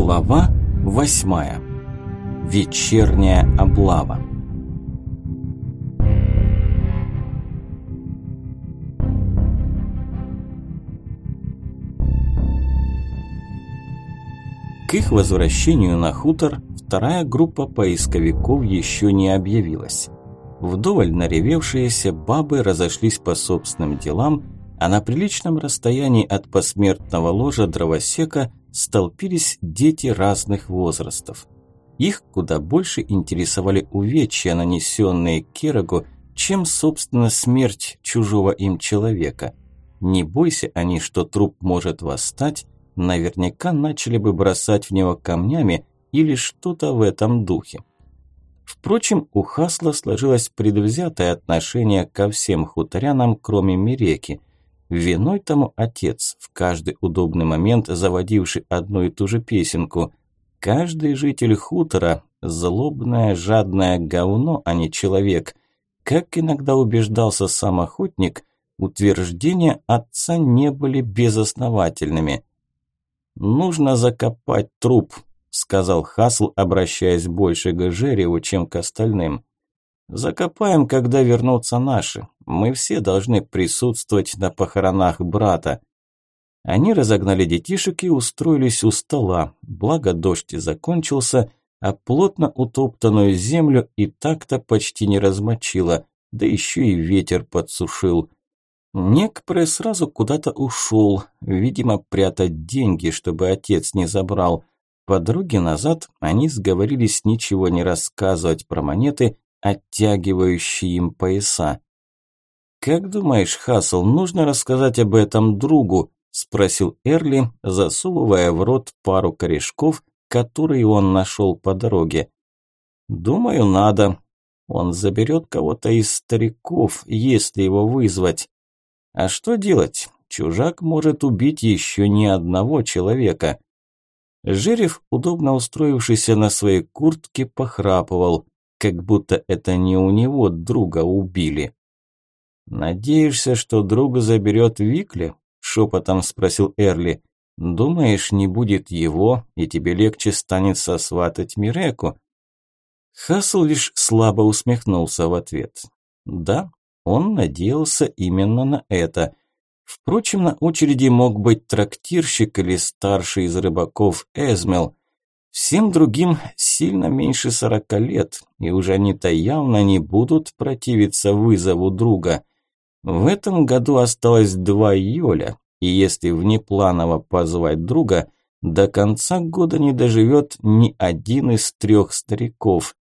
Глава восьмая. Вечерняя облава. К их возвращению на хутор вторая группа поисковиков еще не объявилась. Вдоволь наревевшиеся бабы разошлись по собственным делам, а на приличном расстоянии от посмертного ложа дровосека столпились дети разных возрастов. Их куда больше интересовали увечья, нанесенные Керагу, чем, собственно, смерть чужого им человека. Не бойся они, что труп может восстать, наверняка начали бы бросать в него камнями или что-то в этом духе. Впрочем, у Хасла сложилось предвзятое отношение ко всем хуторянам, кроме Миреки. Виной тому отец, в каждый удобный момент заводивший одну и ту же песенку. Каждый житель хутора – злобное, жадное говно, а не человек. Как иногда убеждался сам охотник, утверждения отца не были безосновательными – «Нужно закопать труп», – сказал Хасл, обращаясь больше к Жереву, чем к остальным. «Закопаем, когда вернутся наши. Мы все должны присутствовать на похоронах брата». Они разогнали детишек и устроились у стола, благо дождь закончился, а плотно утоптанную землю и так-то почти не размочило, да еще и ветер подсушил. Некпре сразу куда-то ушел, видимо, прятать деньги, чтобы отец не забрал. По дороге назад они сговорились ничего не рассказывать про монеты, оттягивающие им пояса. «Как думаешь, Хасл, нужно рассказать об этом другу?» – спросил Эрли, засовывая в рот пару корешков, которые он нашел по дороге. «Думаю, надо. Он заберет кого-то из стариков, если его вызвать. А что делать? Чужак может убить еще не одного человека. Жерев, удобно устроившийся на своей куртке, похрапывал, как будто это не у него друга убили. «Надеешься, что друга заберет Викли?» – шепотом спросил Эрли. «Думаешь, не будет его, и тебе легче станет сосватать Миреку?» Хасл лишь слабо усмехнулся в ответ. «Да, он надеялся именно на это. Впрочем, на очереди мог быть трактирщик или старший из рыбаков Эзмел. Всем другим сильно меньше сорока лет, и уже они-то явно не будут противиться вызову друга. В этом году осталось два Йоля, и если внепланово позвать друга, до конца года не доживет ни один из трех стариков.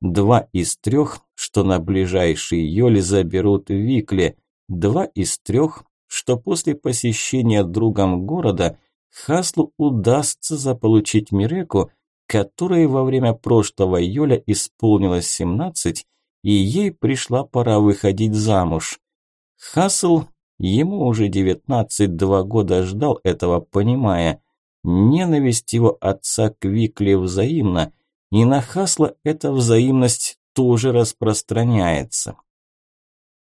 Два из трех, что на ближайший Йоли заберут Викле. Два из трех, что после посещения другом города Хаслу удастся заполучить Миреку, которой во время прошлого Йоля исполнилось 17, и ей пришла пора выходить замуж. Хасл, ему уже 19, два года ждал этого, понимая, ненависть его отца к Викле взаимна – и на Хасла эта взаимность тоже распространяется.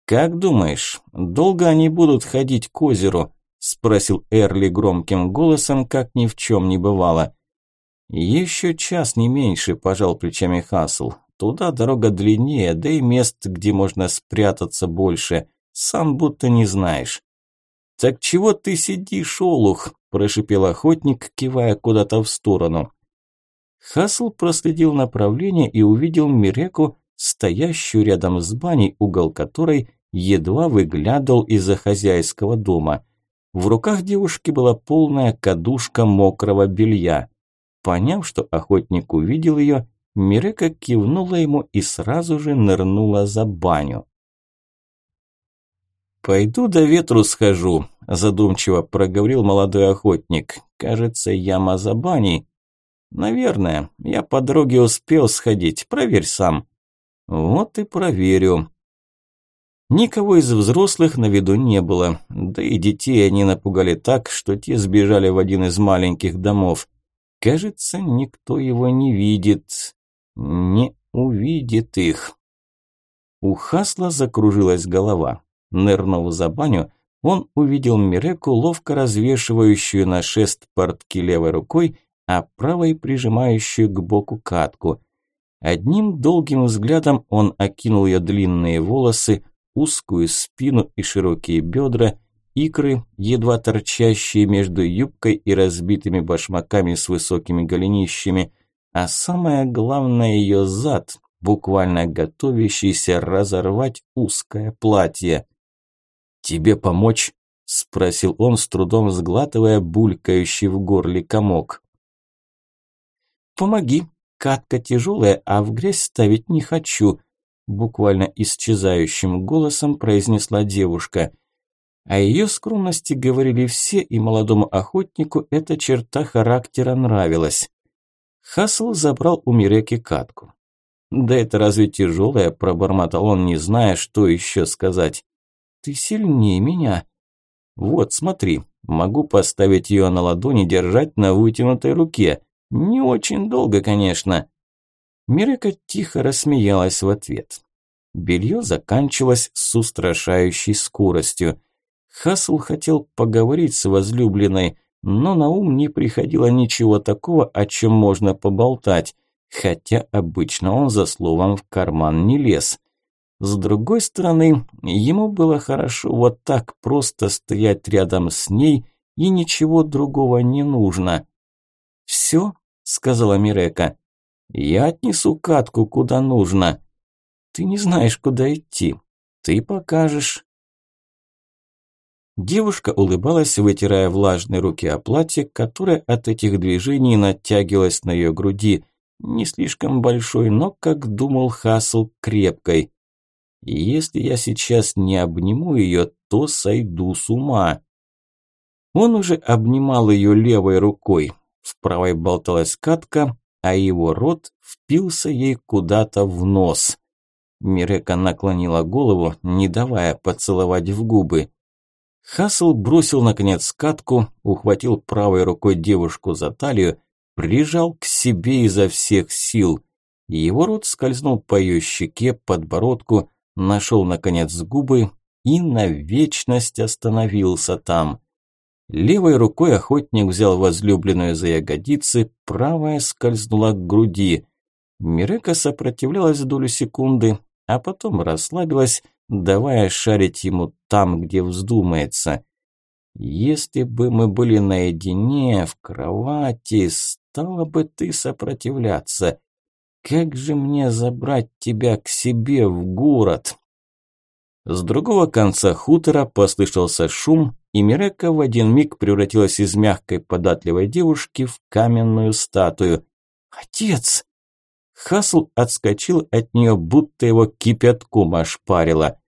«Как думаешь, долго они будут ходить к озеру?» – спросил Эрли громким голосом, как ни в чем не бывало. «Еще час не меньше», – пожал плечами Хасл. «Туда дорога длиннее, да и мест, где можно спрятаться больше. Сам будто не знаешь». «Так чего ты сидишь, олух?» – прошипел охотник, кивая куда-то в сторону. Хасл проследил направление и увидел Миреку, стоящую рядом с баней, угол которой едва выглядывал из-за хозяйского дома. В руках девушки была полная кадушка мокрого белья. Поняв, что охотник увидел ее, Мирека кивнула ему и сразу же нырнула за баню. «Пойду до ветру схожу», – задумчиво проговорил молодой охотник. «Кажется, яма за. Наверное, я по дороге успел сходить, проверь сам. Вот и проверю. Никого из взрослых на виду не было, да и детей они напугали так, что те сбежали в один из маленьких домов. Кажется, никто его не видит, не увидит их. У Хасла закружилась голова. Нырнув за баню, он увидел Миреку, ловко развешивающую на шест портки левой рукой а правой прижимающую к боку катку. Одним долгим взглядом он окинул ее длинные волосы, узкую спину и широкие бедра, икры, едва торчащие между юбкой и разбитыми башмаками с высокими голенищами, а самое главное ее зад, буквально готовящийся разорвать узкое платье. «Тебе помочь?» – спросил он, с трудом сглатывая булькающий в горле комок. «Помоги, катка тяжелая, а в грязь ставить не хочу», буквально исчезающим голосом произнесла девушка. О ее скромности говорили все, и молодому охотнику эта черта характера нравилась. Хасл забрал у Миреки катку. «Да это разве тяжелая?» – пробормотал он, не зная, что еще сказать. «Ты сильнее меня». «Вот, смотри, могу поставить ее на ладони, держать на вытянутой руке. Не очень долго, конечно». Мирека тихо рассмеялась в ответ. Белье заканчивалось с устрашающей скоростью. Хасл хотел поговорить с возлюбленной, но на ум не приходило ничего такого, о чем можно поболтать, хотя обычно он за словом в карман не лез. С другой стороны, ему было хорошо вот так просто стоять рядом с ней, и ничего другого не нужно. «Все?» – сказала Мирека. «Я отнесу катку куда нужно». «Ты не знаешь, куда идти. Ты покажешь». Девушка улыбалась, вытирая влажные руки о платье, которое от этих движений натягивалось на ее груди, не слишком большой, но, как думал Хасл, крепкой. «Если я сейчас не обниму ее, то сойду с ума». Он уже обнимал ее левой рукой, в правой болталась катка, а его рот впился ей куда-то в нос. Мирека наклонила голову, не давая поцеловать в губы. Хасл бросил наконец катку, ухватил правой рукой девушку за талию, прижал к себе изо всех сил. Его рот скользнул по ее щеке, подбородку, нашел наконец губы и на вечность остановился там. Левой рукой охотник взял возлюбленную за ягодицы, правая скользнула к груди. Мирека сопротивлялась долю секунды, а потом расслабилась, давая шарить ему там, где вздумается. Если бы мы были наедине, в кровати, стала бы ты сопротивляться. Как же мне забрать тебя к себе в город? С другого конца хутора послышался шум, и Мирека в один миг превратилась из мягкой податливой девушки в каменную статую. «Отец!» Хасл отскочил от нее, будто его кипятком ошпарило.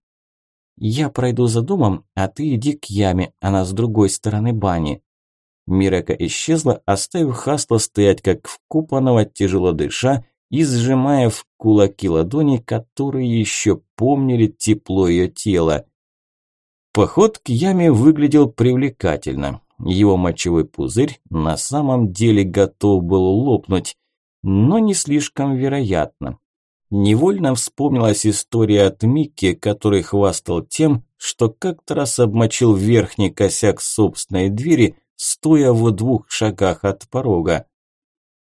«Я пройду за домом, а ты иди к яме, она с другой стороны бани». Мирека исчезла, оставив Хасла стоять как вкупанного, тяжело дыша и сжимая в кулаки ладони, которые еще помнили тепло ее тела. Поход к яме выглядел привлекательно. Его мочевой пузырь на самом деле готов был лопнуть, но не слишком вероятно. Невольно вспомнилась история от Микки, который хвастал тем, что как-то раз обмочил верхний косяк собственной двери, стоя в двух шагах от порога.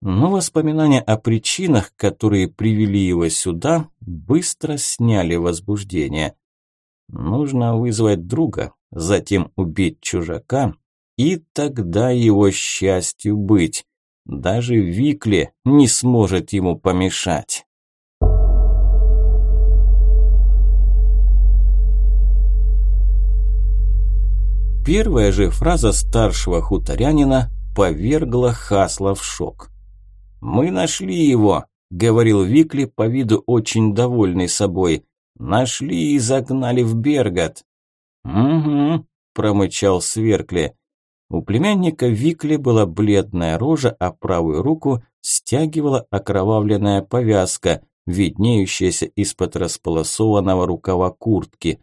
Но воспоминания о причинах, которые привели его сюда, быстро сняли возбуждение. Нужно вызвать друга, затем убить чужака, и тогда его счастью быть. Даже Викли не сможет ему помешать. Первая же фраза старшего хуторянина повергла Хасла в шок. «Мы нашли его», – говорил Викли, по виду очень довольный собой. Нашли и загнали в Бергат. Угу, промычал Сверкли. У племянника Викли была бледная рожа, а правую руку стягивала окровавленная повязка, виднеющаяся из-под располосованного рукава куртки.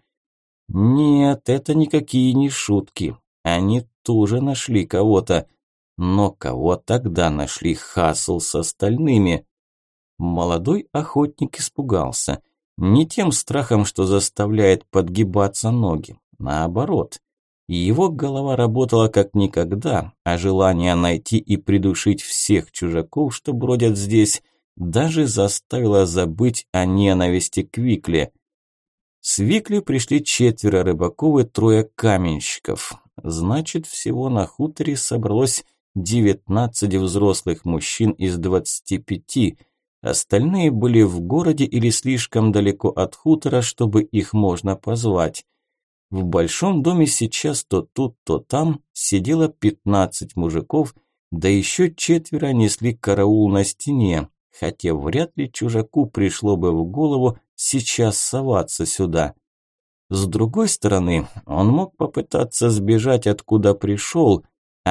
Нет, это никакие не шутки. Они тоже нашли кого-то. Но кого тогда нашли Хасл с остальными? Молодой охотник испугался. Не тем страхом, что заставляет подгибаться ноги. Наоборот. его голова работала как никогда, а желание найти и придушить всех чужаков, что бродят здесь, даже заставило забыть о ненависти к Викле. С Викли пришли четверо рыбаков и трое каменщиков. Значит, всего на хуторе собралось 19 взрослых мужчин из 25. Остальные были в городе или слишком далеко от хутора, чтобы их можно позвать. В большом доме сейчас то тут, то там сидело 15 мужиков, да еще четверо несли караул на стене, хотя вряд ли чужаку пришло бы в голову сейчас соваться сюда. С другой стороны, он мог попытаться сбежать откуда пришел,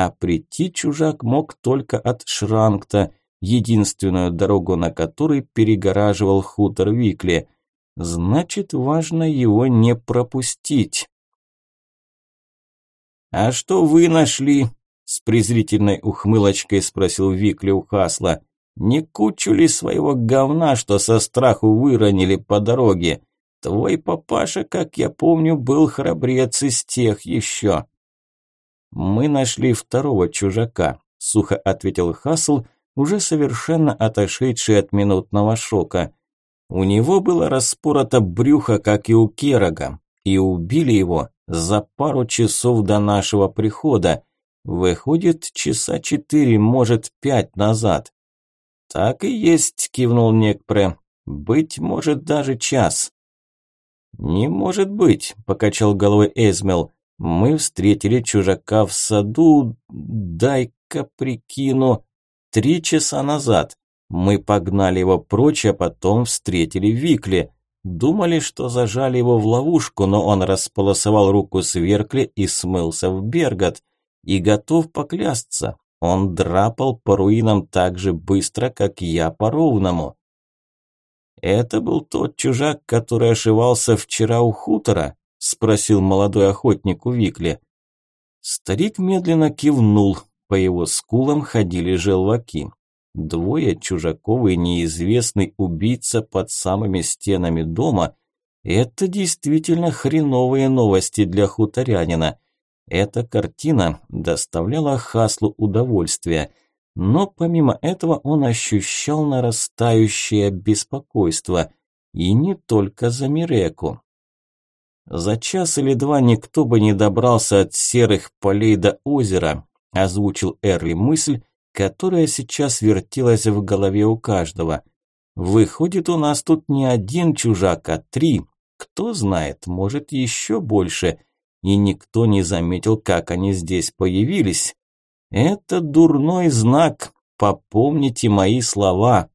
а прийти чужак мог только от Шранкта, единственную дорогу на которой перегораживал хутор Викли. Значит, важно его не пропустить. «А что вы нашли?» – с презрительной ухмылочкой спросил Викли у Хасла. «Не кучу ли своего говна, что со страху выронили по дороге? Твой папаша, как я помню, был храбрец из тех еще». «Мы нашли второго чужака», – сухо ответил Хасл, уже совершенно отошедший от минутного шока. У него было распорото брюхо, как и у Керога, и убили его за пару часов до нашего прихода. Выходит, часа четыре, может, пять назад. Так и есть, кивнул Некпре. Быть может, даже час. Не может быть, покачал головой Эзмел. Мы встретили чужака в саду, дай-ка прикину, три часа назад. Мы погнали его прочь, а потом встретили Викли. Думали, что зажали его в ловушку, но он располосовал руку сверкли и смылся в Бергот. И готов поклясться, он драпал по руинам так же быстро, как я по ровному. «Это был тот чужак, который ошивался вчера у хутора?» – спросил молодой охотник у Викли. Старик медленно кивнул, по его скулам ходили желваки. Двое чужаков и неизвестный убийца под самыми стенами дома – это действительно хреновые новости для хуторянина. Эта картина доставляла Хаслу удовольствие, но помимо этого он ощущал нарастающее беспокойство. И не только за Миреку. За час или два никто бы не добрался от серых полей до озера, озвучил Эрли мысль, которая сейчас вертелась в голове у каждого. Выходит, у нас тут не один чужак, а три. Кто знает, может еще больше. И никто не заметил, как они здесь появились. Это дурной знак. Попомните мои слова.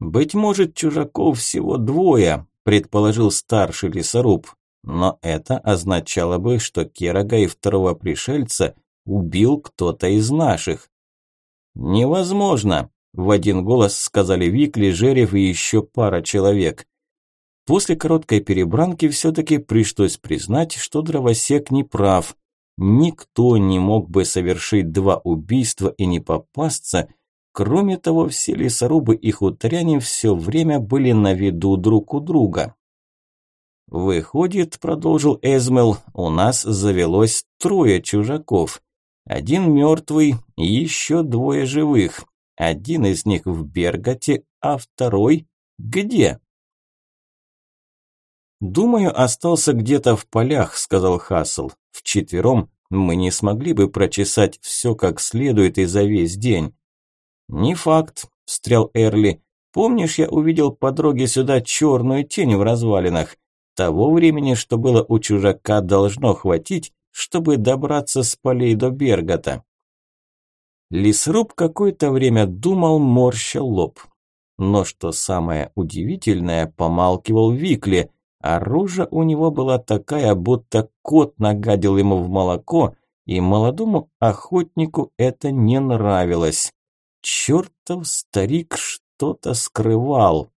Быть может, чужаков всего двое, предположил старший лесоруб. Но это означало бы, что Керога и второго пришельца убил кто-то из наших. Невозможно, в один голос сказали Викли, Жерев и еще пара человек. После короткой перебранки все-таки пришлось признать, что дровосек не прав. Никто не мог бы совершить два убийства и не попасться. Кроме того, все лесорубы и хуторяне все время были на виду друг у друга. «Выходит, – продолжил Эзмел, – у нас завелось трое чужаков. Один мертвый еще двое живых. Один из них в Берготе, а второй где? «Думаю, остался где-то в полях», – сказал Хассел. «Вчетвером мы не смогли бы прочесать все как следует и за весь день». «Не факт», – встрял Эрли. «Помнишь, я увидел по дороге сюда черную тень в развалинах? Того времени, что было у чужака, должно хватить, чтобы добраться с полей до Бергота. Лесруб какое-то время думал, морща лоб. Но что самое удивительное, помалкивал Викли, рожа у него была такая, будто кот нагадил ему в молоко, и молодому охотнику это не нравилось. Чертов старик что-то скрывал.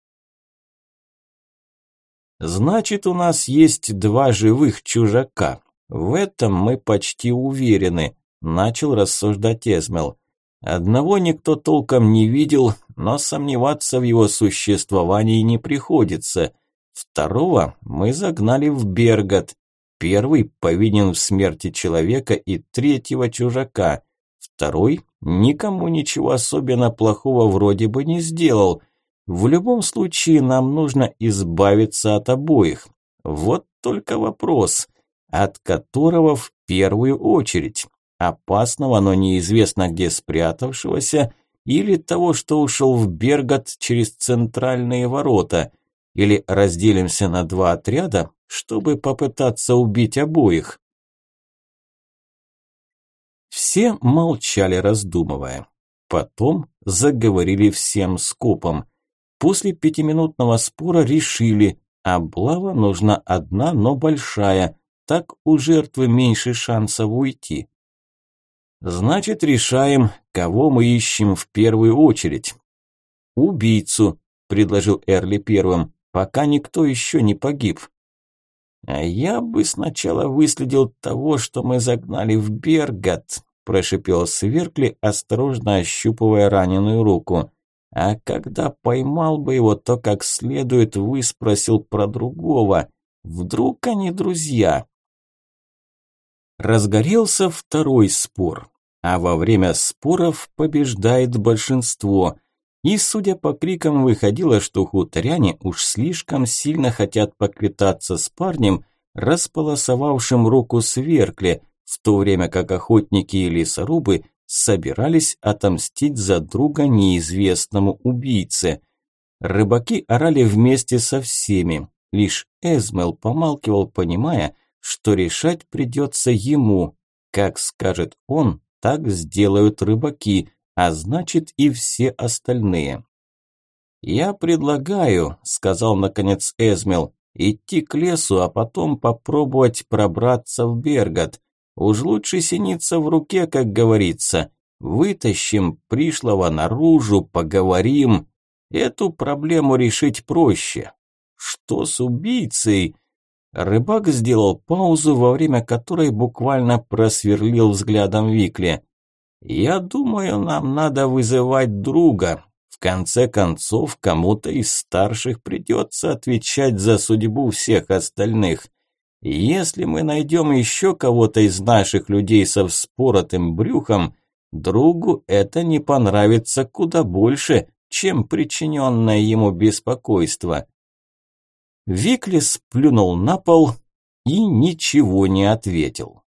Значит, у нас есть два живых чужака. В этом мы почти уверены, начал рассуждать Эзмел. Одного никто толком не видел, но сомневаться в его существовании не приходится. Второго мы загнали в Бергот. Первый повинен в смерти человека и третьего чужака. Второй никому ничего особенно плохого вроде бы не сделал. В любом случае нам нужно избавиться от обоих. Вот только вопрос, от которого в первую очередь? Опасного, но неизвестно где спрятавшегося, или того, что ушел в Бергат через центральные ворота – или разделимся на два отряда, чтобы попытаться убить обоих? Все молчали, раздумывая. Потом заговорили всем скопом. После пятиминутного спора решили, облава нужна одна, но большая, так у жертвы меньше шансов уйти. Значит, решаем, кого мы ищем в первую очередь. Убийцу, предложил Эрли первым пока никто еще не погиб. А я бы сначала выследил того, что мы загнали в Бергат, прошипел Сверкли, осторожно ощупывая раненую руку. А когда поймал бы его, то как следует выспросил про другого. Вдруг они друзья? Разгорелся второй спор, а во время споров побеждает большинство. И, судя по крикам, выходило, что хуторяне уж слишком сильно хотят поквитаться с парнем, располосовавшим руку сверкли, в то время как охотники и лесорубы собирались отомстить за друга неизвестному убийце. Рыбаки орали вместе со всеми, лишь Эзмел помалкивал, понимая, что решать придется ему. Как скажет он, так сделают рыбаки, а значит и все остальные. «Я предлагаю», – сказал наконец Эзмел, – «идти к лесу, а потом попробовать пробраться в Бергат. Уж лучше синица в руке, как говорится. Вытащим пришлого наружу, поговорим. Эту проблему решить проще. Что с убийцей?» Рыбак сделал паузу, во время которой буквально просверлил взглядом Викли. Я думаю, нам надо вызывать друга. В конце концов, кому-то из старших придется отвечать за судьбу всех остальных. Если мы найдем еще кого-то из наших людей со вспоротым брюхом, другу это не понравится куда больше, чем причиненное ему беспокойство. Викли сплюнул на пол и ничего не ответил.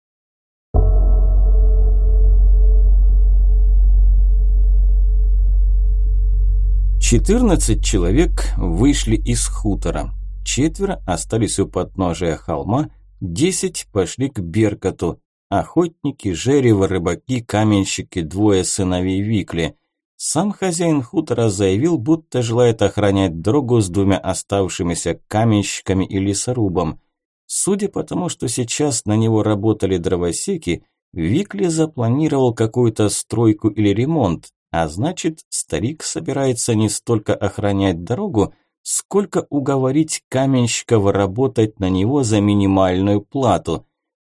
14 человек вышли из хутора. Четверо остались у подножия холма, 10 пошли к Беркоту. Охотники, жерево, рыбаки, каменщики, двое сыновей Викли. Сам хозяин хутора заявил, будто желает охранять дорогу с двумя оставшимися каменщиками и лесорубом. Судя по тому, что сейчас на него работали дровосеки, Викли запланировал какую-то стройку или ремонт, а значит, старик собирается не столько охранять дорогу, сколько уговорить каменщиков работать на него за минимальную плату.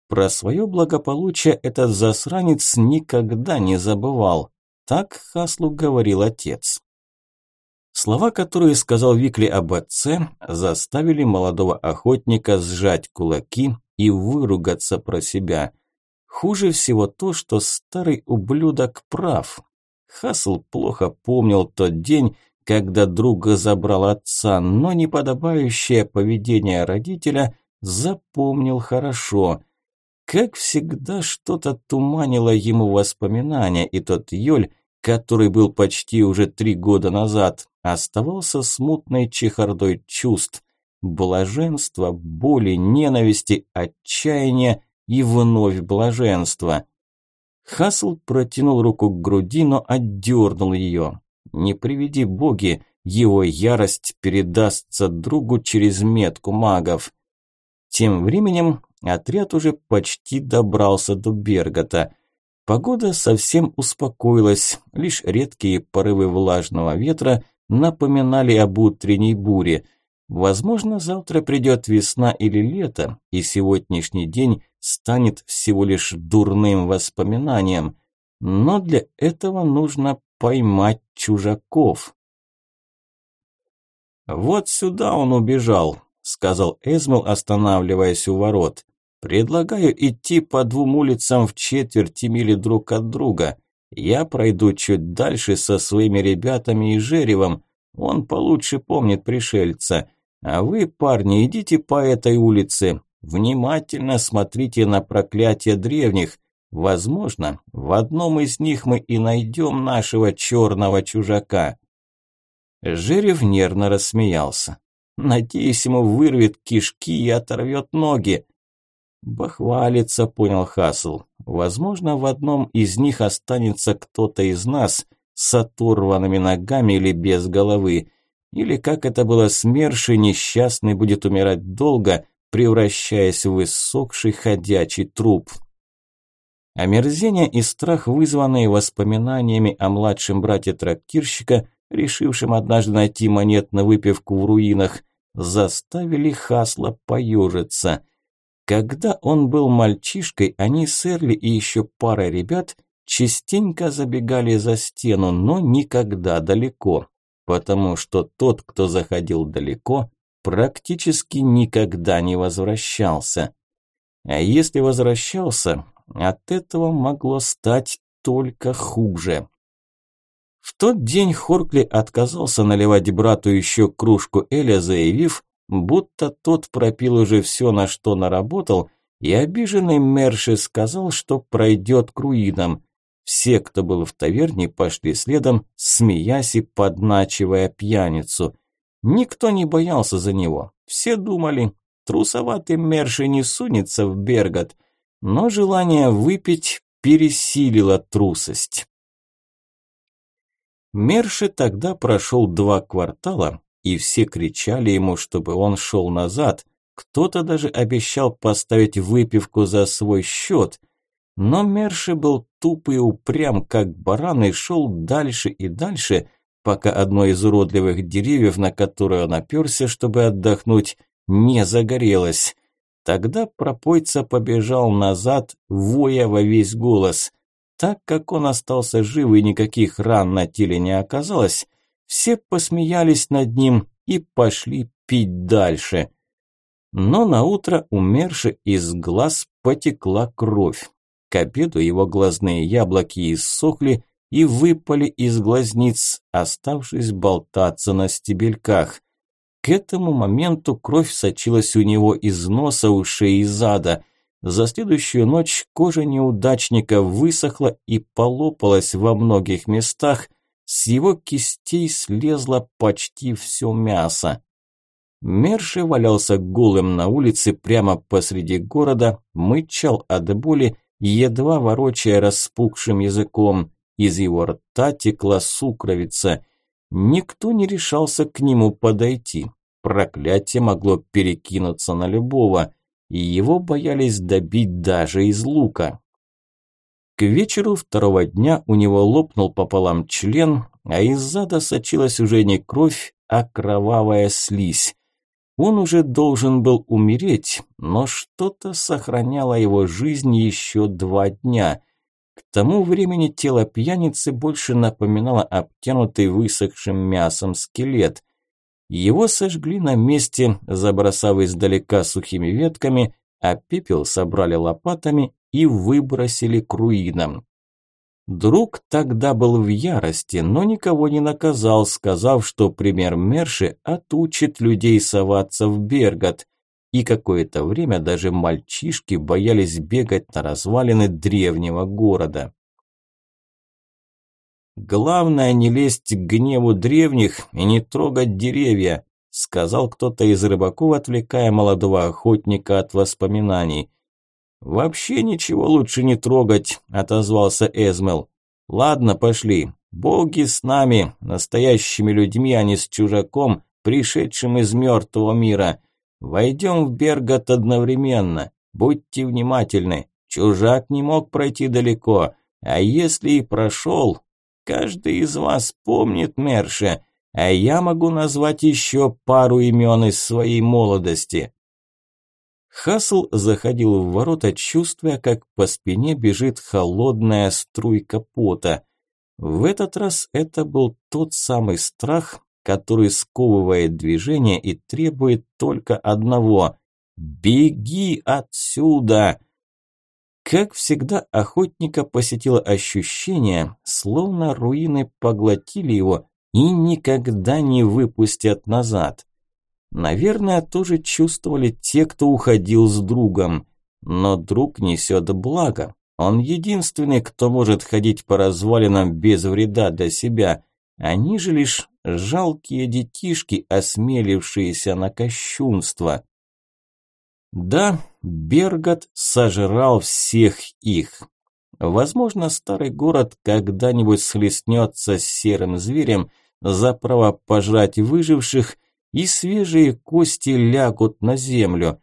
Про свое благополучие этот засранец никогда не забывал. Так Хаслу говорил отец. Слова, которые сказал Викли об отце, заставили молодого охотника сжать кулаки и выругаться про себя. Хуже всего то, что старый ублюдок прав. Хасл плохо помнил тот день, когда друга забрал отца, но неподобающее поведение родителя запомнил хорошо. Как всегда, что-то туманило ему воспоминания, и тот Йоль, который был почти уже три года назад, оставался смутной чехардой чувств, блаженства, боли, ненависти, отчаяния и вновь блаженства. Хасл протянул руку к груди, но отдернул ее. Не приведи боги, его ярость передастся другу через метку магов. Тем временем отряд уже почти добрался до Бергота. Погода совсем успокоилась, лишь редкие порывы влажного ветра напоминали об утренней буре – Возможно, завтра придет весна или лето, и сегодняшний день станет всего лишь дурным воспоминанием. Но для этого нужно поймать чужаков. «Вот сюда он убежал», – сказал Эзмел, останавливаясь у ворот. Предлагаю идти по двум улицам в четверти мили друг от друга. Я пройду чуть дальше со своими ребятами и Жеревом. Он получше помнит пришельца. А вы, парни, идите по этой улице. Внимательно смотрите на проклятие древних. Возможно, в одном из них мы и найдем нашего черного чужака. Жерев нервно рассмеялся. Надеюсь, ему вырвет кишки и оторвет ноги. Бахвалится, понял Хасл. Возможно, в одном из них останется кто-то из нас с оторванными ногами или без головы. Или, как это было с Мершей, несчастный будет умирать долго, превращаясь в иссохший ходячий труп. Омерзение и страх, вызванные воспоминаниями о младшем брате трактирщика, решившем однажды найти монет на выпивку в руинах, заставили Хасла поежиться. Когда он был мальчишкой, они с Эрли и еще пара ребят частенько забегали за стену, но никогда далеко, потому что тот, кто заходил далеко, практически никогда не возвращался. А если возвращался, от этого могло стать только хуже. В тот день Хоркли отказался наливать брату еще кружку Эля, заявив, будто тот пропил уже все, на что наработал, и обиженный Мерши сказал, что пройдет к. Все, кто был в таверне, пошли следом, смеясь и подначивая пьяницу. Никто не боялся за него. Все думали, трусоватый Мерши не сунется в Бергот, но желание выпить пересилило трусость. Мерши тогда прошел два квартала, и все кричали ему, чтобы он шел назад. Кто-то даже обещал поставить выпивку за свой счет. Но Мерши был тупый и упрям, как баран, и шел дальше и дальше, пока одно из уродливых деревьев, на которое он оперся, чтобы отдохнуть, не загорелось. Тогда пропойца побежал назад, воя во весь голос. Так как он остался жив и никаких ран на теле не оказалось, все посмеялись над ним и пошли пить дальше. Но на утро умерши из глаз потекла кровь. К обеду его глазные яблоки иссохли и выпали из глазниц, оставшись болтаться на стебельках. К этому моменту кровь сочилась у него из носа, ушей и зада. За следующую ночь кожа неудачника высохла и полопалась во многих местах, с его кистей слезло почти все мясо. Мерши валялся голым на улице прямо посреди города, мычал от боли, едва ворочая распухшим языком. Из его рта текла сукровица. Никто не решался к нему подойти. Проклятие могло перекинуться на любого, и его боялись добить даже из лука. К вечеру второго дня у него лопнул пополам член, а из зада сочилась уже не кровь, а кровавая слизь. Он уже должен был умереть, но что-то сохраняло его жизнь еще два дня – к тому времени тело пьяницы больше напоминало обтянутый высохшим мясом скелет. Его сожгли на месте, забросав издалека сухими ветками, а пепел собрали лопатами и выбросили к руинам. Друг тогда был в ярости, но никого не наказал, сказав, что пример Мерши отучит людей соваться в Бергот и какое-то время даже мальчишки боялись бегать на развалины древнего города. «Главное не лезть к гневу древних и не трогать деревья», сказал кто-то из рыбаков, отвлекая молодого охотника от воспоминаний. «Вообще ничего лучше не трогать», – отозвался Эзмел. «Ладно, пошли. Боги с нами, настоящими людьми, а не с чужаком, пришедшим из мертвого мира. Войдем в Бергот одновременно. Будьте внимательны. Чужак не мог пройти далеко. А если и прошел, каждый из вас помнит Мерша, а я могу назвать еще пару имен из своей молодости. Хасл заходил в ворота, чувствуя, как по спине бежит холодная струйка пота. В этот раз это был тот самый страх, который сковывает движение и требует только одного «Беги отсюда!» Как всегда, охотника посетило ощущение, словно руины поглотили его и никогда не выпустят назад. Наверное, тоже чувствовали те, кто уходил с другом. Но друг несет благо. Он единственный, кто может ходить по развалинам без вреда для себя. Они же лишь жалкие детишки, осмелившиеся на кощунство. Да, Бергот сожрал всех их. Возможно, старый город когда-нибудь схлестнется с серым зверем за право пожрать выживших, и свежие кости лягут на землю.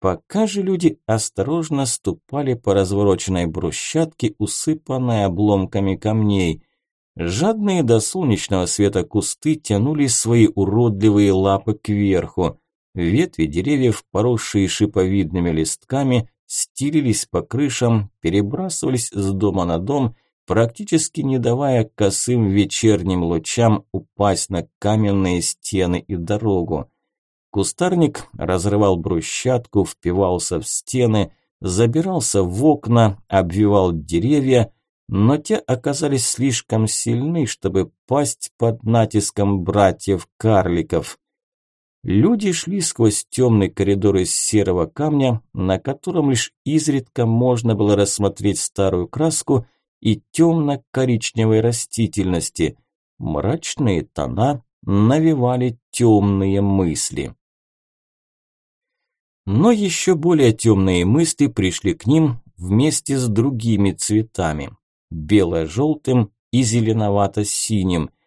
Пока же люди осторожно ступали по развороченной брусчатке, усыпанной обломками камней. Жадные до солнечного света кусты тянули свои уродливые лапы кверху. Ветви деревьев, поросшие шиповидными листками, стелились по крышам, перебрасывались с дома на дом, практически не давая косым вечерним лучам упасть на каменные стены и дорогу. Кустарник разрывал брусчатку, впивался в стены, забирался в окна, обвивал деревья, но те оказались слишком сильны, чтобы пасть под натиском братьев-карликов. Люди шли сквозь темный коридор из серого камня, на котором лишь изредка можно было рассмотреть старую краску и темно-коричневой растительности. Мрачные тона навевали темные мысли. Но еще более темные мысли пришли к ним вместе с другими цветами – бело-желтым и зеленовато-синим –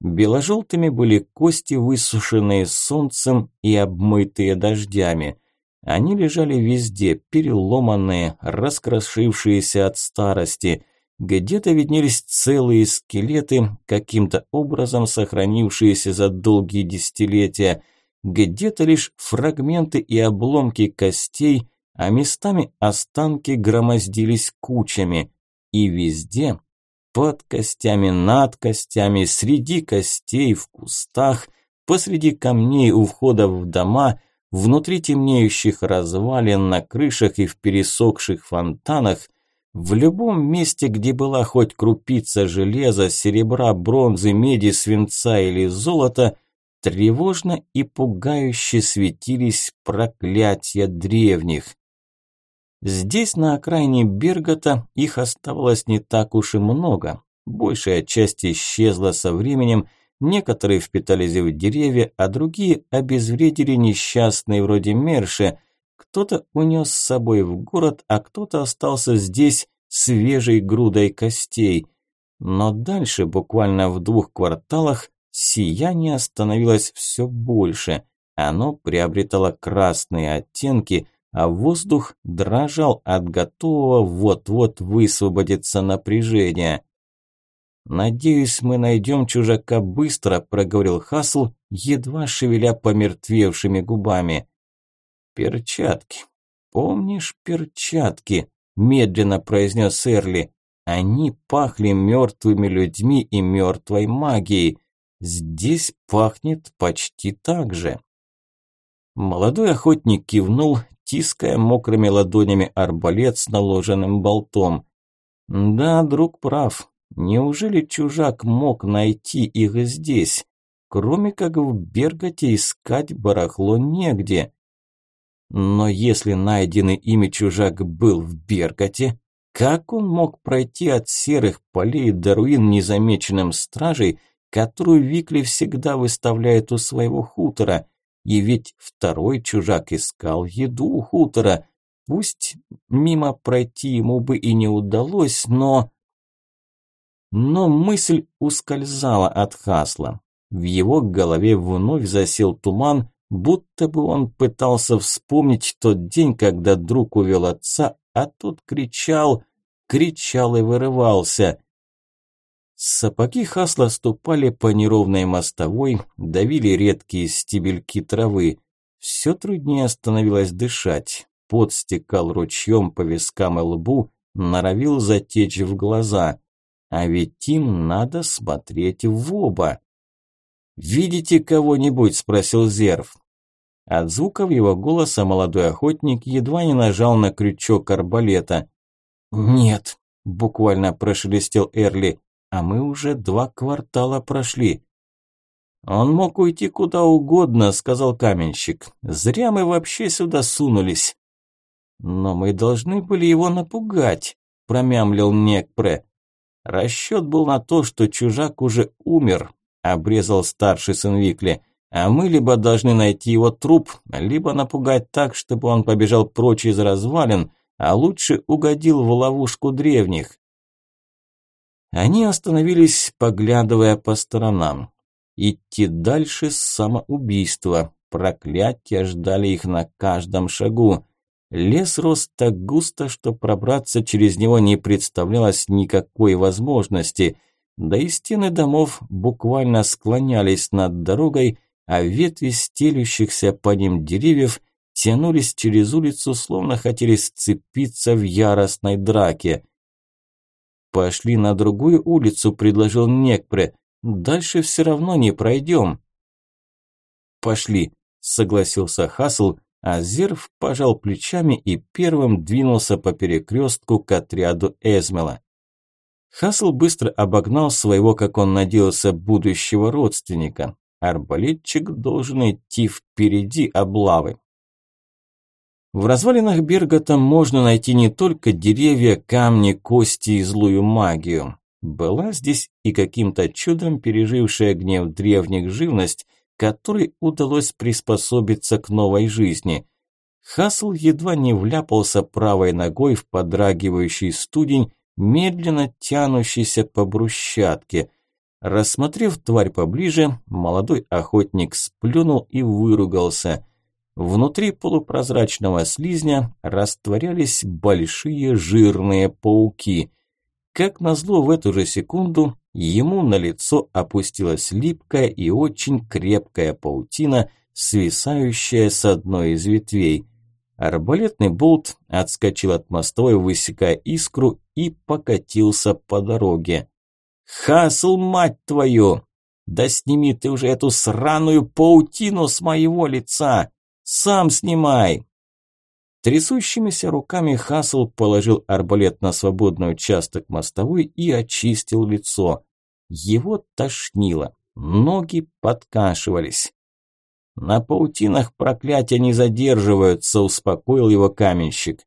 Беложелтыми были кости, высушенные солнцем и обмытые дождями. Они лежали везде, переломанные, раскрошившиеся от старости. Где-то виднелись целые скелеты, каким-то образом сохранившиеся за долгие десятилетия. Где-то лишь фрагменты и обломки костей, а местами останки громоздились кучами. И везде под костями, над костями, среди костей, в кустах, посреди камней у входа в дома, внутри темнеющих развалин, на крышах и в пересохших фонтанах, в любом месте, где была хоть крупица железа, серебра, бронзы, меди, свинца или золота, тревожно и пугающе светились проклятия древних. Здесь, на окраине Бергота, их оставалось не так уж и много. Большая часть исчезла со временем, некоторые впитались в деревья, а другие обезвредили несчастные вроде Мерши. Кто-то унес с собой в город, а кто-то остался здесь свежей грудой костей. Но дальше, буквально в двух кварталах, сияние становилось все больше. Оно приобретало красные оттенки – а воздух дрожал от готового вот-вот высвободиться напряжения. «Надеюсь, мы найдем чужака быстро», – проговорил Хасл, едва шевеля помертвевшими губами. «Перчатки. Помнишь перчатки?» – медленно произнес Эрли. «Они пахли мертвыми людьми и мертвой магией. Здесь пахнет почти так же». Молодой охотник кивнул, тиская мокрыми ладонями арбалет с наложенным болтом. Да, друг прав. Неужели чужак мог найти их здесь? Кроме как в Берготе искать барахло негде. Но если найденный ими чужак был в Берготе, как он мог пройти от серых полей до руин незамеченным стражей, которую Викли всегда выставляет у своего хутора? И ведь второй чужак искал еду у хутора. Пусть мимо пройти ему бы и не удалось, но... Но мысль ускользала от Хасла. В его голове вновь засел туман, будто бы он пытался вспомнить тот день, когда друг увел отца, а тот кричал, кричал и вырывался. Сапоги Хасла ступали по неровной мостовой, давили редкие стебельки травы. Все труднее становилось дышать. Пот стекал ручьем по вискам и лбу, норовил затечь в глаза. А ведь им надо смотреть в оба. «Видите кого-нибудь?» – спросил Зерв. От звуков его голоса молодой охотник едва не нажал на крючок арбалета. «Нет», – буквально прошелестел Эрли, – «а мы уже два квартала прошли». «Он мог уйти куда угодно», – сказал каменщик. «Зря мы вообще сюда сунулись». «Но мы должны были его напугать», – промямлил Некпре. «Расчет был на то, что чужак уже умер», – обрезал старший сын Викли. «А мы либо должны найти его труп, либо напугать так, чтобы он побежал прочь из развалин, а лучше угодил в ловушку древних». Они остановились, поглядывая по сторонам. Идти дальше – самоубийство. Проклятия ждали их на каждом шагу. Лес рос так густо, что пробраться через него не представлялось никакой возможности. Да и стены домов буквально склонялись над дорогой, а ветви стелющихся по ним деревьев тянулись через улицу, словно хотели сцепиться в яростной драке. «Пошли на другую улицу», – предложил Некпре. «Дальше все равно не пройдем». «Пошли», – согласился Хасл, а Зерв пожал плечами и первым двинулся по перекрестку к отряду Эзмела. Хасл быстро обогнал своего, как он надеялся, будущего родственника. Арбалетчик должен идти впереди облавы. В развалинах Бергота можно найти не только деревья, камни, кости и злую магию. Была здесь и каким-то чудом пережившая гнев древних живность, которой удалось приспособиться к новой жизни. Хасл едва не вляпался правой ногой в подрагивающий студень, медленно тянущийся по брусчатке. Рассмотрев тварь поближе, молодой охотник сплюнул и выругался. Внутри полупрозрачного слизня растворялись большие жирные пауки. Как назло в эту же секунду ему на лицо опустилась липкая и очень крепкая паутина, свисающая с одной из ветвей. Арбалетный болт отскочил от мостовой, высекая искру, и покатился по дороге. «Хасл, мать твою! Да сними ты уже эту сраную паутину с моего лица! Сам снимай!» Трясущимися руками Хасл положил арбалет на свободный участок мостовой и очистил лицо. Его тошнило, ноги подкашивались. «На паутинах проклятия не задерживаются», – успокоил его каменщик.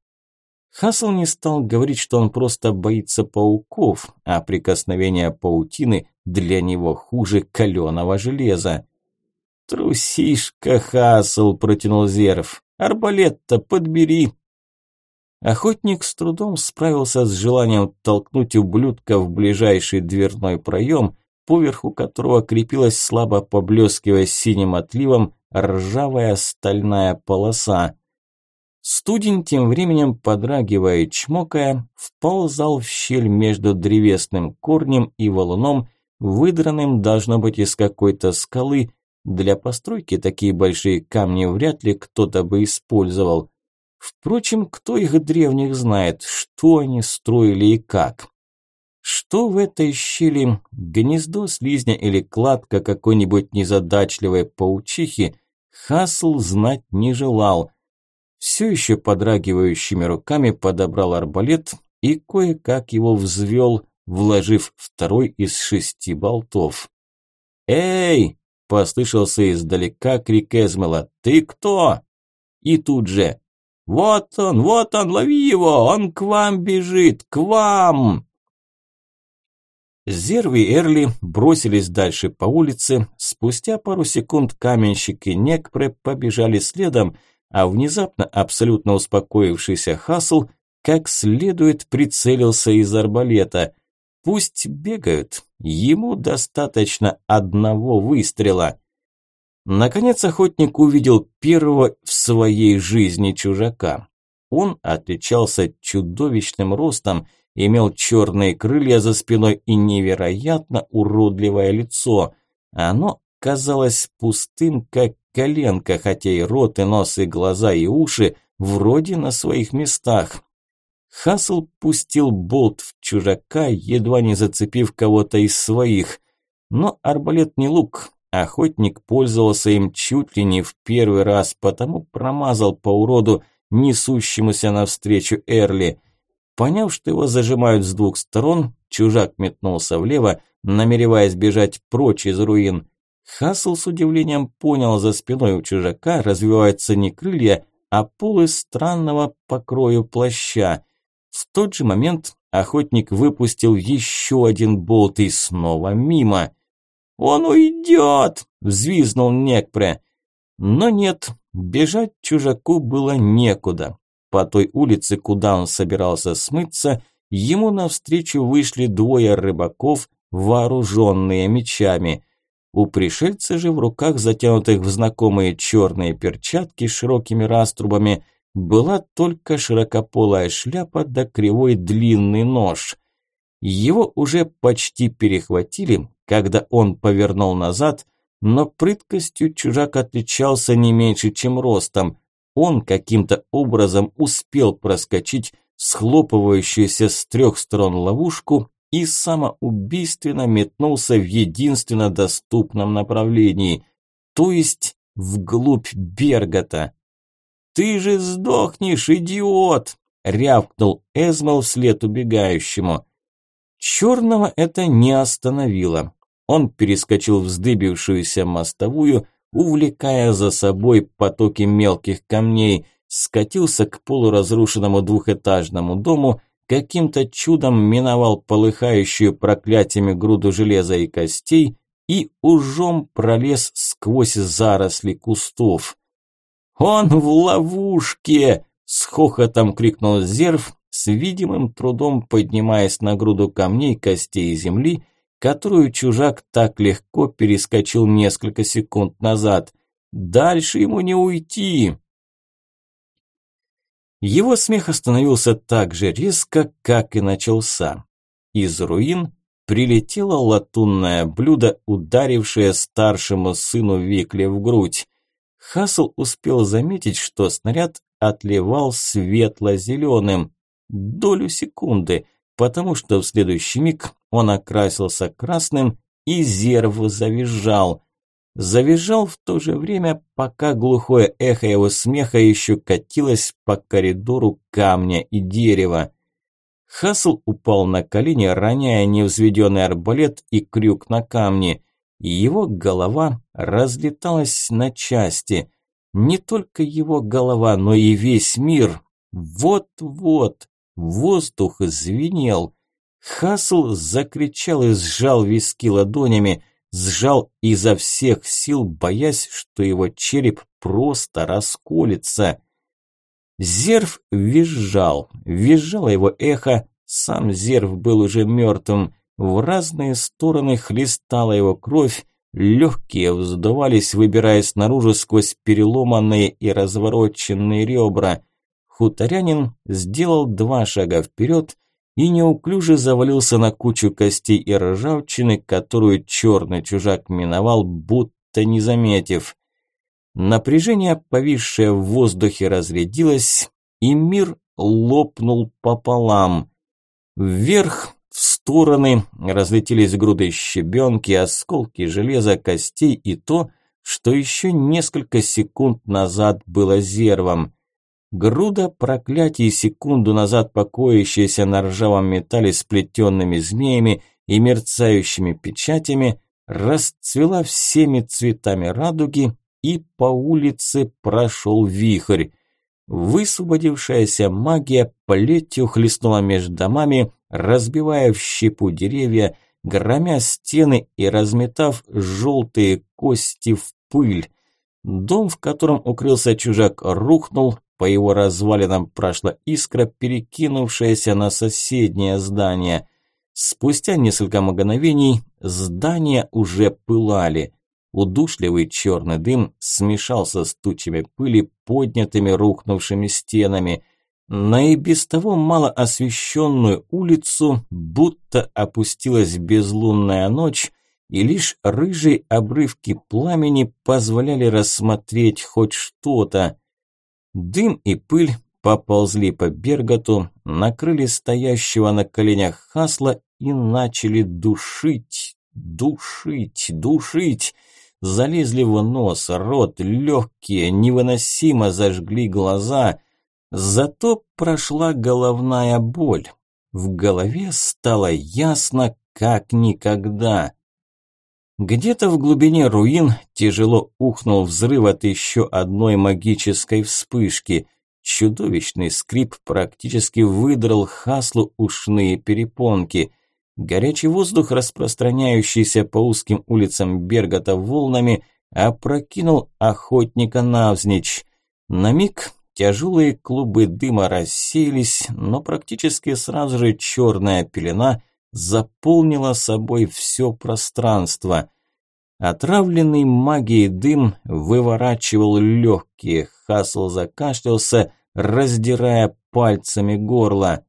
Хасл не стал говорить, что он просто боится пауков, а прикосновение паутины для него хуже каленого железа. «Трусишка, Хасл», – протянул Зерв. Арбалет-то подбери!» Охотник с трудом справился с желанием толкнуть ублюдка в ближайший дверной проем, поверху которого крепилась слабо поблескивая синим отливом ржавая стальная полоса. Студень тем временем, подрагивая и чмокая, вползал в щель между древесным корнем и валуном, выдранным, должно быть, из какой-то скалы, для постройки такие большие камни вряд ли кто-то бы использовал. Впрочем, кто их древних знает, что они строили и как. Что в этой щели, гнездо слизня или кладка какой-нибудь незадачливой паучихи, Хасл знать не желал. Все еще подрагивающими руками подобрал арбалет и кое-как его взвел, вложив второй из шести болтов. «Эй!» Послышался издалека крик Эзмела. «Ты кто?» И тут же. «Вот он, вот он, лови его! Он к вам бежит! К вам!» Зерв и Эрли бросились дальше по улице. Спустя пару секунд каменщик и Некпре побежали следом, а внезапно абсолютно успокоившийся Хасл как следует прицелился из арбалета. Пусть бегают, ему достаточно одного выстрела. Наконец охотник увидел первого в своей жизни чужака. Он отличался чудовищным ростом, имел черные крылья за спиной и невероятно уродливое лицо. Оно казалось пустым, как коленка, хотя и рот, и нос, и глаза, и уши вроде на своих местах. Хасл пустил болт в чужака, едва не зацепив кого-то из своих. Но арбалет не лук, Охотник пользовался им чуть ли не в первый раз, потому промазал по уроду, несущемуся навстречу Эрли. Поняв, что его зажимают с двух сторон, чужак метнулся влево, намереваясь бежать прочь из руин. Хасл с удивлением понял, за спиной у чужака развиваются не крылья, а полы странного покрою плаща. В тот же момент охотник выпустил еще один болт и снова мимо. «Он уйдет!» – взвизнул Некпре. Но нет, бежать чужаку было некуда. По той улице, куда он собирался смыться, ему навстречу вышли двое рыбаков, вооруженные мечами. У пришельца же в руках, затянутых в знакомые черные перчатки с широкими раструбами, была только широкополая шляпа да кривой длинный нож. Его уже почти перехватили, когда он повернул назад, но прыткостью чужак отличался не меньше, чем ростом. Он каким-то образом успел проскочить схлопывающуюся с трех сторон ловушку и самоубийственно метнулся в единственно доступном направлении, то есть вглубь Бергота. «Ты же сдохнешь, идиот!» – рявкнул Эзмал вслед убегающему. Черного это не остановило. Он перескочил вздыбившуюся мостовую, увлекая за собой потоки мелких камней, скатился к полуразрушенному двухэтажному дому, каким-то чудом миновал полыхающую проклятиями груду железа и костей и ужом пролез сквозь заросли кустов. «Он в ловушке!» – с хохотом крикнул Зерв, с видимым трудом поднимаясь на груду камней, костей и земли, которую чужак так легко перескочил несколько секунд назад. «Дальше ему не уйти!» Его смех остановился так же резко, как и начался. Из руин прилетело латунное блюдо, ударившее старшему сыну Викле в грудь. Хасл успел заметить, что снаряд отливал светло-зеленым. Долю секунды, потому что в следующий миг он окрасился красным и зерв завизжал. Завизжал в то же время, пока глухое эхо его смеха еще катилось по коридору камня и дерева. Хасл упал на колени, роняя невзведенный арбалет и крюк на камне. Его голова разлеталась на части. Не только его голова, но и весь мир. Вот-вот, воздух звенел. Хасл закричал и сжал виски ладонями, сжал изо всех сил, боясь, что его череп просто расколется. Зерв визжал, визжало его эхо, сам Зерв был уже мертвым, в разные стороны хлестала его кровь, легкие вздувались, выбираясь наружу сквозь переломанные и развороченные ребра. Хуторянин сделал два шага вперед и неуклюже завалился на кучу костей и ржавчины, которую черный чужак миновал, будто не заметив. Напряжение, повисшее в воздухе, разрядилось, и мир лопнул пополам. Вверх, в стороны, разлетелись груды щебенки, осколки железа, костей и то, что еще несколько секунд назад было зервом. Груда проклятий, секунду назад покоящаяся на ржавом металле сплетенными змеями и мерцающими печатями, расцвела всеми цветами радуги, и по улице прошел вихрь. Высвободившаяся магия плетью хлестнула между домами, разбивая в щепу деревья, громя стены и разметав желтые кости в пыль. Дом, в котором укрылся чужак, рухнул, по его развалинам прошла искра, перекинувшаяся на соседнее здание. Спустя несколько мгновений здания уже пылали. Удушливый черный дым смешался с тучами пыли, поднятыми рухнувшими стенами. На и без того мало освещенную улицу будто опустилась безлунная ночь, и лишь рыжие обрывки пламени позволяли рассмотреть хоть что-то. Дым и пыль поползли по Берготу, накрыли стоящего на коленях Хасла и начали душить, душить, душить. залезли в нос, рот, легкие, невыносимо зажгли глаза. Зато прошла головная боль. В голове стало ясно, как никогда. Где-то в глубине руин тяжело ухнул взрыв от еще одной магической вспышки. Чудовищный скрип практически выдрал Хаслу ушные перепонки. Горячий воздух, распространяющийся по узким улицам Бергота волнами, опрокинул охотника навзничь. На миг тяжелые клубы дыма рассеялись, но практически сразу же черная пелена заполнила собой все пространство. Отравленный магией дым выворачивал легкие, Хасл закашлялся, раздирая пальцами горло.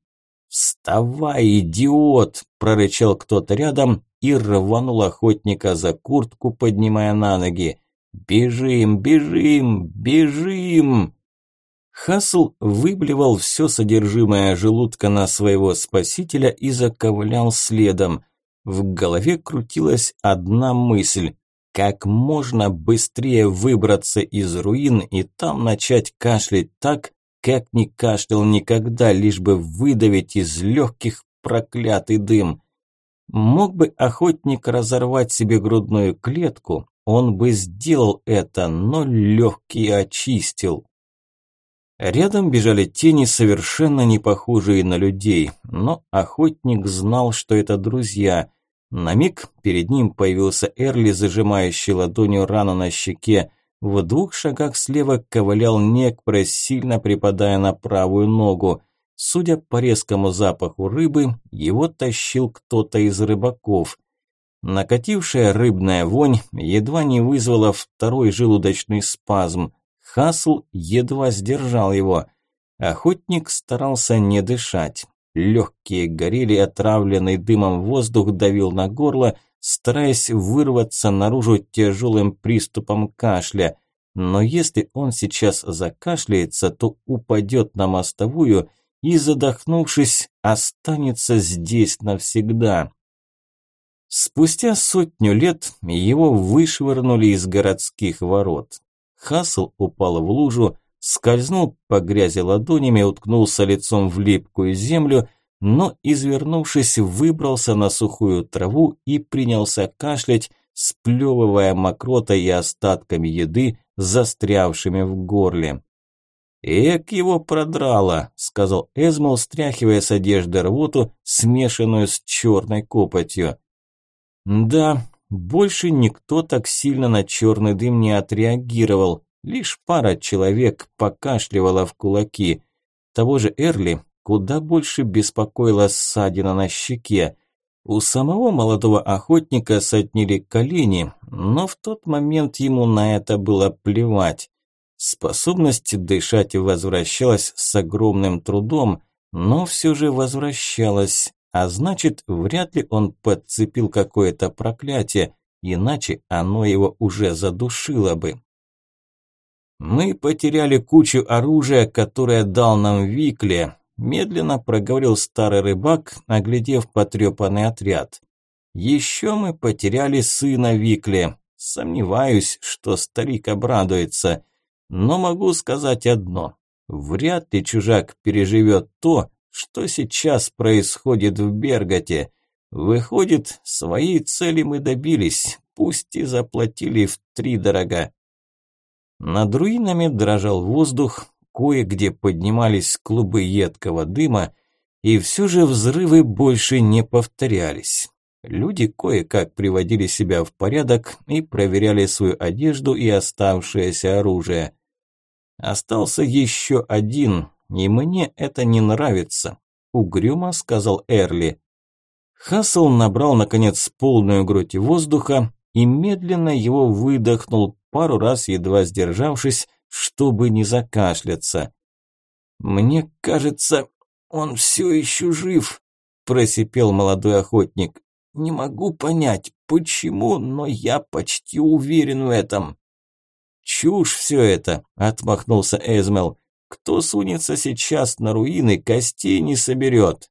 «Вставай, идиот!» – прорычал кто-то рядом и рванул охотника за куртку, поднимая на ноги. «Бежим, бежим, бежим!» Хасл выблевал все содержимое желудка на своего спасителя и заковылял следом. В голове крутилась одна мысль – как можно быстрее выбраться из руин и там начать кашлять так, как не кашлял никогда, лишь бы выдавить из легких проклятый дым. Мог бы охотник разорвать себе грудную клетку, он бы сделал это, но легкие очистил. Рядом бежали тени, совершенно не похожие на людей, но охотник знал, что это друзья. На миг перед ним появился Эрли, зажимающий ладонью рану на щеке, в двух шагах слева ковылял Некпре, сильно припадая на правую ногу. Судя по резкому запаху рыбы, его тащил кто-то из рыбаков. Накатившая рыбная вонь едва не вызвала второй желудочный спазм. Хасл едва сдержал его. Охотник старался не дышать. Легкие горели, отравленный дымом воздух давил на горло, стараясь вырваться наружу тяжелым приступом кашля. Но если он сейчас закашляется, то упадет на мостовую и, задохнувшись, останется здесь навсегда. Спустя сотню лет его вышвырнули из городских ворот. Хасл упал в лужу, скользнул по грязи ладонями, уткнулся лицом в липкую землю – но, извернувшись, выбрался на сухую траву и принялся кашлять, сплевывая мокротой и остатками еды, застрявшими в горле. «Эк его продрало», – сказал Эзмол, стряхивая с одежды рвоту, смешанную с черной копотью. «Да, больше никто так сильно на черный дым не отреагировал, лишь пара человек покашливала в кулаки. Того же Эрли Куда больше беспокоила ссадина на щеке. У самого молодого охотника сотнили колени, но в тот момент ему на это было плевать. Способность дышать возвращалась с огромным трудом, но все же возвращалась, а значит, вряд ли он подцепил какое-то проклятие, иначе оно его уже задушило бы. Мы потеряли кучу оружия, которое дал нам Викле, Медленно проговорил старый рыбак, оглядев потрепанный отряд. Еще мы потеряли сына Викли. Сомневаюсь, что старик обрадуется. Но могу сказать одно. Вряд ли чужак переживет то, что сейчас происходит в Берготе. Выходит, своей цели мы добились, пусть и заплатили в три дорога. Над руинами дрожал воздух, кое-где поднимались клубы едкого дыма, и все же взрывы больше не повторялись. Люди кое-как приводили себя в порядок и проверяли свою одежду и оставшееся оружие. Остался еще один, и мне это не нравится, угрюмо сказал Эрли. Хасл набрал, наконец, полную грудь воздуха и медленно его выдохнул, пару раз едва сдержавшись, чтобы не закашляться. «Мне кажется, он все еще жив», – просипел молодой охотник. «Не могу понять, почему, но я почти уверен в этом». «Чушь все это», – отмахнулся Эзмел. «Кто сунется сейчас на руины, костей не соберет».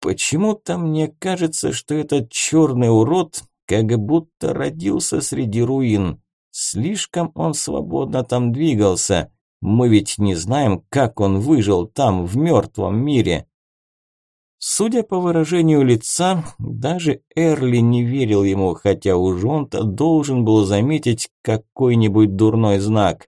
Почему-то мне кажется, что этот черный урод как будто родился среди руин. Слишком он свободно там двигался. Мы ведь не знаем, как он выжил там, в мертвом мире. Судя по выражению лица, даже Эрли не верил ему, хотя уж он-то должен был заметить какой-нибудь дурной знак.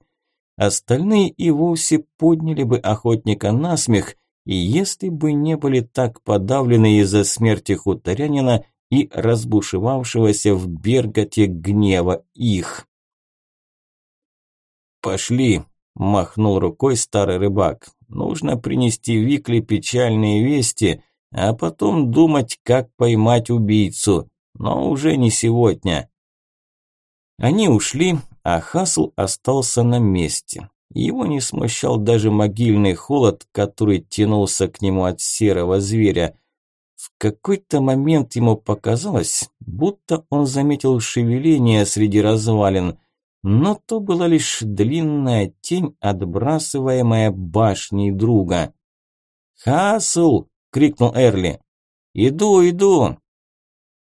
Остальные и вовсе подняли бы охотника на смех, если бы не были так подавлены из-за смерти хуторянина и разбушевавшегося в Берготе гнева их. «Пошли!» – махнул рукой старый рыбак. «Нужно принести Викле печальные вести, а потом думать, как поймать убийцу, но уже не сегодня». Они ушли, а Хасл остался на месте. Его не смущал даже могильный холод, который тянулся к нему от серого зверя. В какой-то момент ему показалось, будто он заметил шевеление среди развалин, но то была лишь длинная тень, отбрасываемая башней друга. «Хасл!» – крикнул Эрли. «Иду, иду!»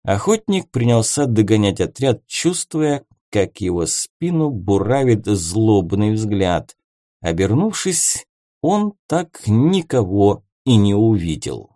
Охотник принялся догонять отряд, чувствуя, как его спину буравит злобный взгляд. Обернувшись, он так никого и не увидел.